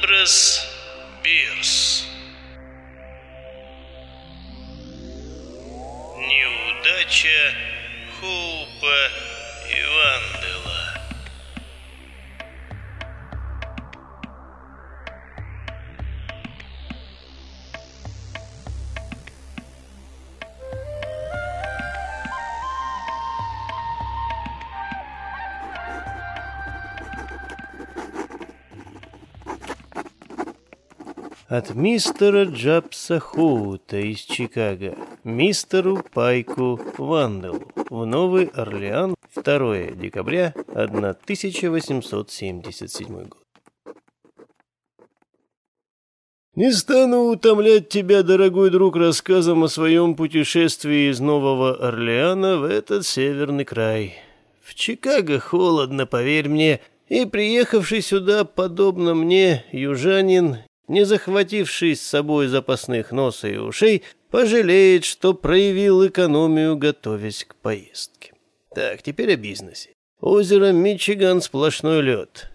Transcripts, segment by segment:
Эмбрес Бирс. Неудача Хоупа От мистера Джабса Хоута из Чикаго мистеру Пайку Ванделу в Новый Орлеан 2 декабря 1877 год. Не стану утомлять тебя, дорогой друг, рассказом о своем путешествии из Нового Орлеана в этот северный край. В Чикаго холодно, поверь мне, и приехавший сюда, подобно мне, южанин, не захвативший с собой запасных носа и ушей, пожалеет, что проявил экономию, готовясь к поездке. Так, теперь о бизнесе. Озеро Мичиган сплошной лед.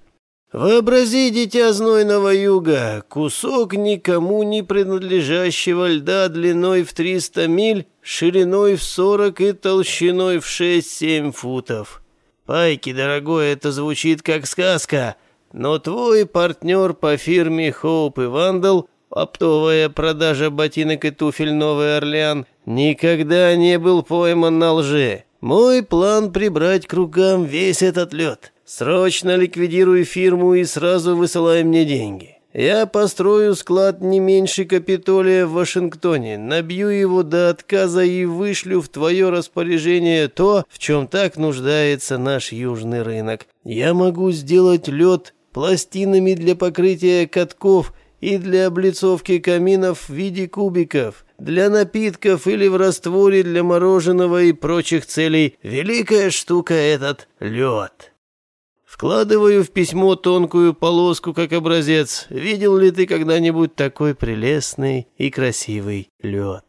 Вообрази, дитя знойного юга, кусок никому не принадлежащего льда длиной в 300 миль, шириной в 40 и толщиной в 6-7 футов. Пайки, дорогой, это звучит как сказка, но твой партнер по фирме Хоуп и Вандал, оптовая продажа ботинок и туфель Новый Орлеан, никогда не был пойман на лже. Мой план прибрать к рукам весь этот лед. Срочно ликвидируй фирму и сразу высылай мне деньги. Я построю склад не меньше Капитолия в Вашингтоне, набью его до отказа и вышлю в твое распоряжение то, в чем так нуждается наш южный рынок. Я могу сделать лед пластинами для покрытия катков и для облицовки каминов в виде кубиков, для напитков или в растворе для мороженого и прочих целей. Великая штука этот лед. Вкладываю в письмо тонкую полоску как образец. Видел ли ты когда-нибудь такой прелестный и красивый лед?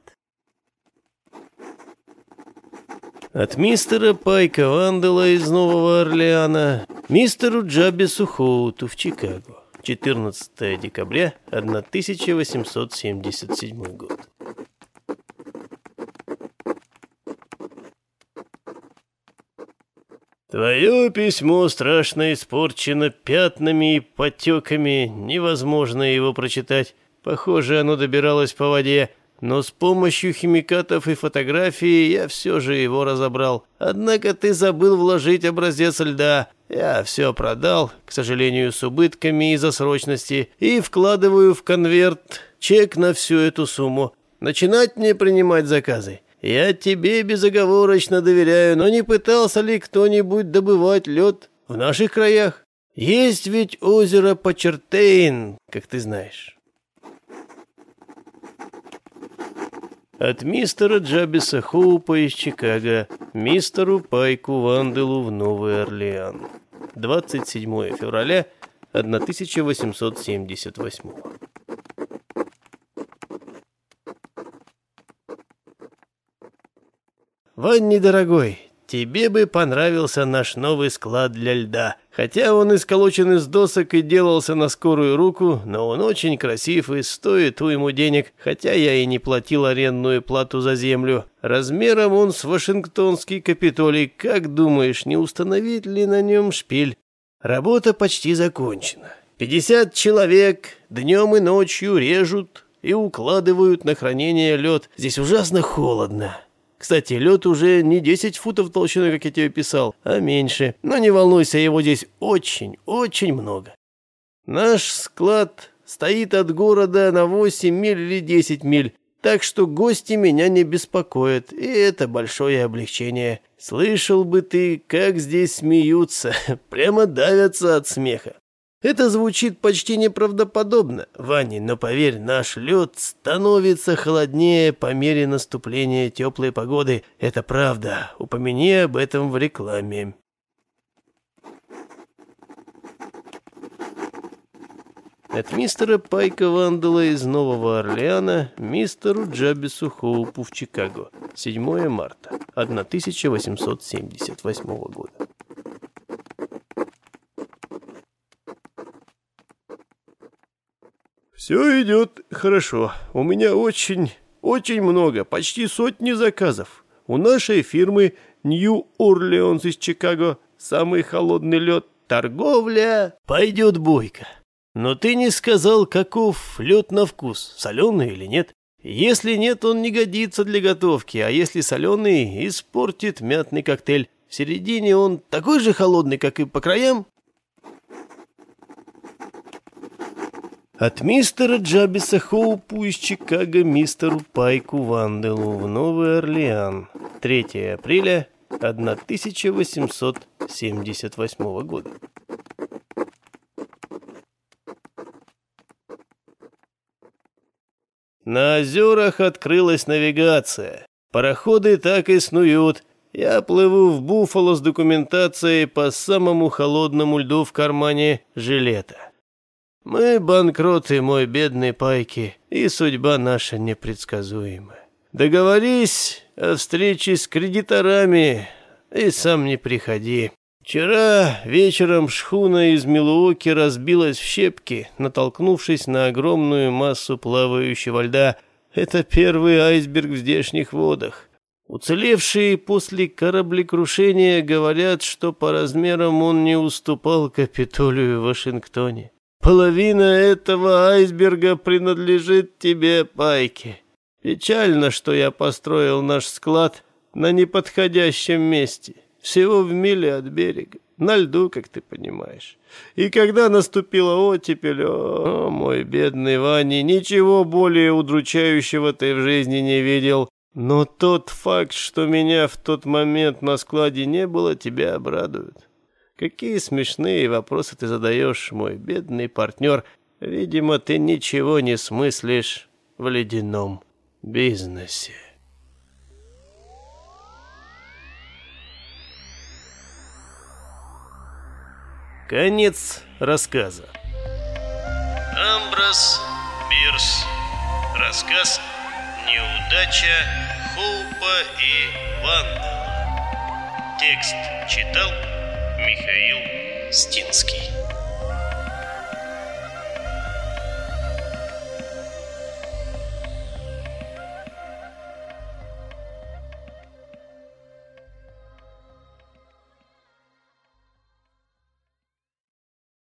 От мистера Пайка Вандела из Нового Орлеана мистеру Джабису Хоуту в Чикаго. 14 декабря 1877 год. Твое письмо страшно испорчено пятнами и потеками, невозможно его прочитать. Похоже, оно добиралось по воде, но с помощью химикатов и фотографии я все же его разобрал. Однако ты забыл вложить образец льда. Я все продал, к сожалению, с убытками из-за срочности, и вкладываю в конверт чек на всю эту сумму. Начинать мне принимать заказы. Я тебе безоговорочно доверяю, но не пытался ли кто-нибудь добывать лед в наших краях? Есть ведь озеро Почертейн, как ты знаешь. От мистера Джабиса Хоупа из Чикаго мистеру Пайку Ванделу в Новый Орлеан. 27 февраля 1878 Ванни, дорогой, тебе бы понравился наш новый склад для льда. Хотя он исколочен из досок и делался на скорую руку, но он очень красив и стоит уйму денег, хотя я и не платил арендную плату за землю. Размером он с Вашингтонский Капитолий. Как думаешь, не установить ли на нем шпиль? Работа почти закончена. 50 человек днем и ночью режут и укладывают на хранение лед. Здесь ужасно холодно. Кстати, лед уже не 10 футов толщиной, как я тебе писал, а меньше. Но не волнуйся, его здесь очень, очень много. Наш склад стоит от города на 8 миль или 10 миль, так что гости меня не беспокоят, и это большое облегчение. Слышал бы ты, как здесь смеются, прямо давятся от смеха. Это звучит почти неправдоподобно, Ваня, но поверь, наш лед становится холоднее по мере наступления теплой погоды. Это правда. Упомяни об этом в рекламе. От мистера Пайка Вандала из Нового Орлеана мистеру Джабису Хоупу в Чикаго. 7 марта 1878 года. «Все идет хорошо. У меня очень, очень много, почти сотни заказов. У нашей фирмы Нью-Орлеонс из Чикаго самый холодный лед. Торговля пойдет бойко. Но ты не сказал, каков лед на вкус, соленый или нет. Если нет, он не годится для готовки, а если соленый, испортит мятный коктейль. В середине он такой же холодный, как и по краям. От мистера Джабиса Хоупу из Чикаго мистеру Пайку Ванделу в Новый Орлеан. 3 апреля 1878 года. На озерах открылась навигация. Пароходы так и снуют. Я плыву в Буффало с документацией по самому холодному льду в кармане жилета. Мы банкроты, мой бедный Пайки, и судьба наша непредсказуема. Договорись о встрече с кредиторами и сам не приходи. Вчера вечером шхуна из Милуоки разбилась в щепки, натолкнувшись на огромную массу плавающего льда. Это первый айсберг в здешних водах. Уцелевшие после кораблекрушения говорят, что по размерам он не уступал Капитолию в Вашингтоне. Половина этого айсберга принадлежит тебе, Пайки. Печально, что я построил наш склад на неподходящем месте всего в миле от берега, на льду, как ты понимаешь. И когда наступила оттепель, о, мой бедный Ваня, ничего более удручающего ты в жизни не видел. Но тот факт, что меня в тот момент на складе не было, тебя обрадует. Какие смешные вопросы ты задаешь, мой бедный партнер. Видимо, ты ничего не смыслишь в ледяном бизнесе. Конец рассказа. Амброс Бирс. Рассказ «Неудача Хоупа и Вандала». Текст читал Михаил Стинский.